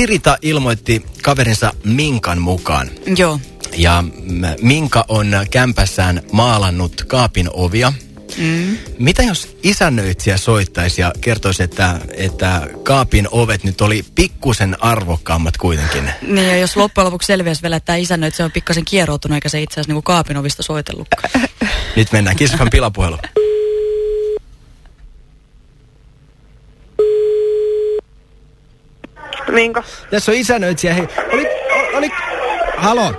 Pirita ilmoitti kaverinsa Minkan mukaan. Joo. Ja mm, Minka on kämpässään maalannut kaapin ovia. Mm. Mitä jos isännöitsijä soittaisi ja kertoisi, että, että kaapin ovet nyt oli pikkusen arvokkaammat kuitenkin? Niin ja jos loppujen lopuksi selviäisi vielä, että tämä isännöitsijä on pikkasen kieroutunut eikä se itse asiassa niin kaapin ovista soitellutkaan. Nyt mennään Kissafan pilapuhelu. Minka? Tässä on isännöitsijä. Hei, oli, oli, halo?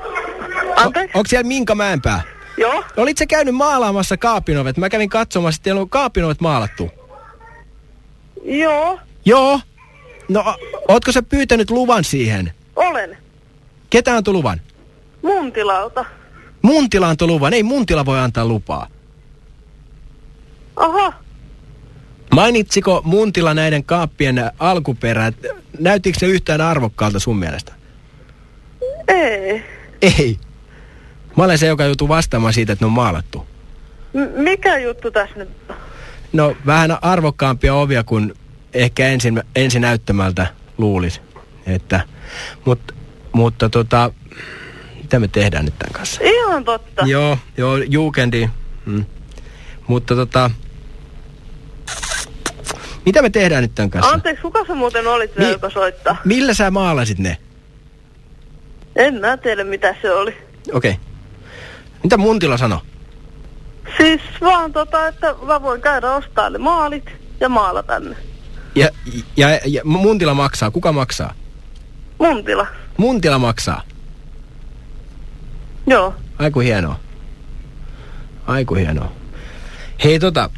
Anteeksi? Onko siellä Minka Mäenpää? Joo? Olit sä käynyt maalaamassa kaapinovet? Mä kävin katsomassa, että teillä on kaapinovet maalattu. Joo, Joo. No, ootko sä pyytänyt luvan siihen? olen. Ketä antoi luvan? Mun tilalta. Muntila antoi luvan. Ei Muntila voi antaa lupaa. Aha, Mainitsiko Muntila näiden kaappien alkuperät? Näyttikö se yhtään arvokkaalta sun mielestä? ei. Ei. Mä olen se, joka joutuu vastaamaan siitä, että ne on maalattu. M- mikä juttu tässä nyt? No, vähän arvokkaampia ovia kuin ehkä ensin, ensin näyttämältä luulisi. Että, mut, mutta tota, mitä me tehdään nyt tämän kanssa? Ihan totta. Joo, joo, juukendi. Mm. Mutta tota, mitä me tehdään nyt tämän kanssa? Anteeksi, kuka sä muuten olit Mi- joka soittaa? Millä sä maalasit ne? En mä tiedä, mitä se oli. Okei. Okay. Mitä Muntila sanoi? Siis vaan tota, että mä voin käydä ostaa ne maalit ja maalata ne. Ja, ja, ja Muntila maksaa. Kuka maksaa? Mun tila. Muntila maksaa. Joo. Aiku hienoa. Aiku hienoa. Hei tota,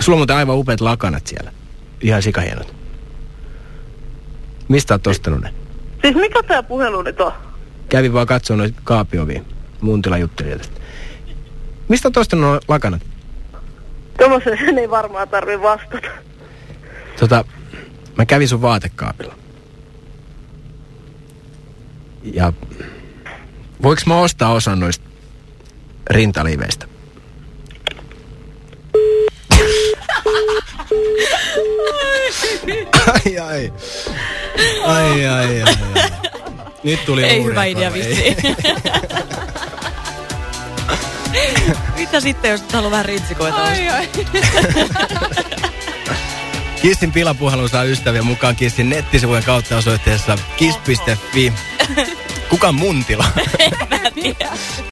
sulla on muuten aivan upeat lakanat siellä. Ihan sikahienot. Mistä oot ostanut ne? Siis mikä tää puhelu nyt on? Kävin vaan katsoa noita kaapiovia. Muntila jutteli tästä. Mistä oot ostanut nuo lakanat? Tuommoisen ei varmaan tarvi vastata. Tota, mä kävin sun vaatekaapilla. Ja voiks mä ostaa osan noista rintaliiveistä? Ai ai. Ai ai ai. ai. Nyt tuli Ei hyvä idea vissiin. Mitä sitten, jos et halua vähän ritsikoita? Ai, ai. Kissin pilapuhelun saa ystäviä mukaan Kissin nettisivujen kautta osoitteessa kiss.fi. Kuka Muntila? Mä.